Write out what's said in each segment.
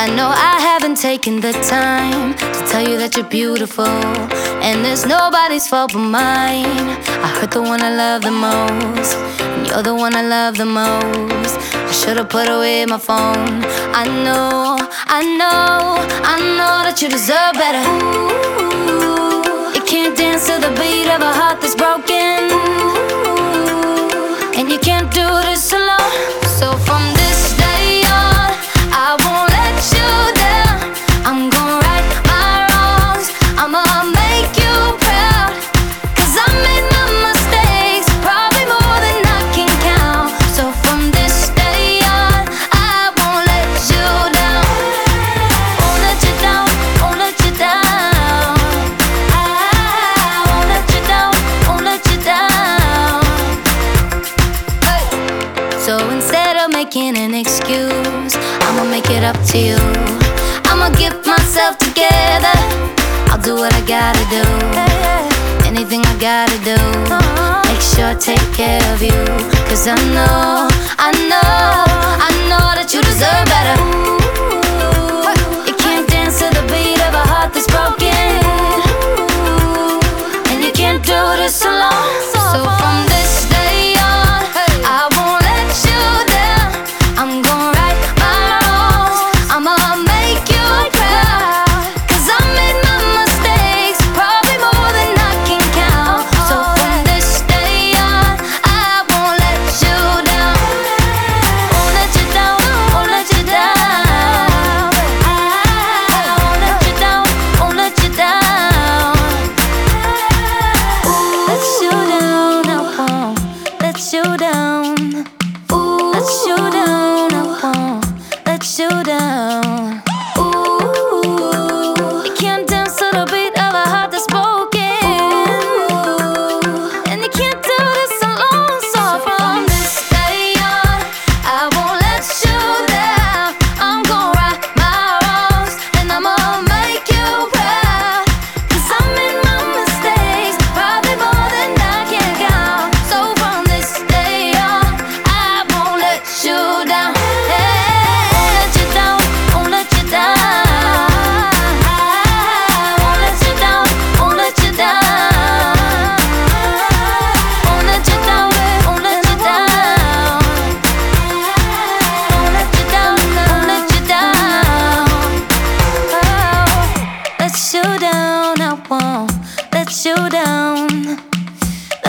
I know I haven't taken the time to tell you that you're beautiful, and it's nobody's fault but mine. I hurt the one I love the most, and you're the one I love the most. I should've put away my phone. I know, I know, I know that you deserve better. Ooh, you can't dance to the beat. making an excuse. I'ma make it up to you. I'ma get myself together. I'll do what I gotta do. Anything I gotta do. Make sure I take care of you. Cause I know, I know. one.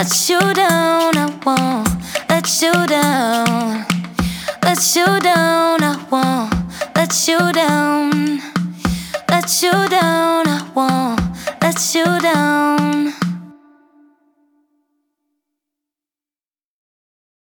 Let you down, I won't. Let you down. Let you down, I won't. Let you down. Let you down, I won't. Let you down.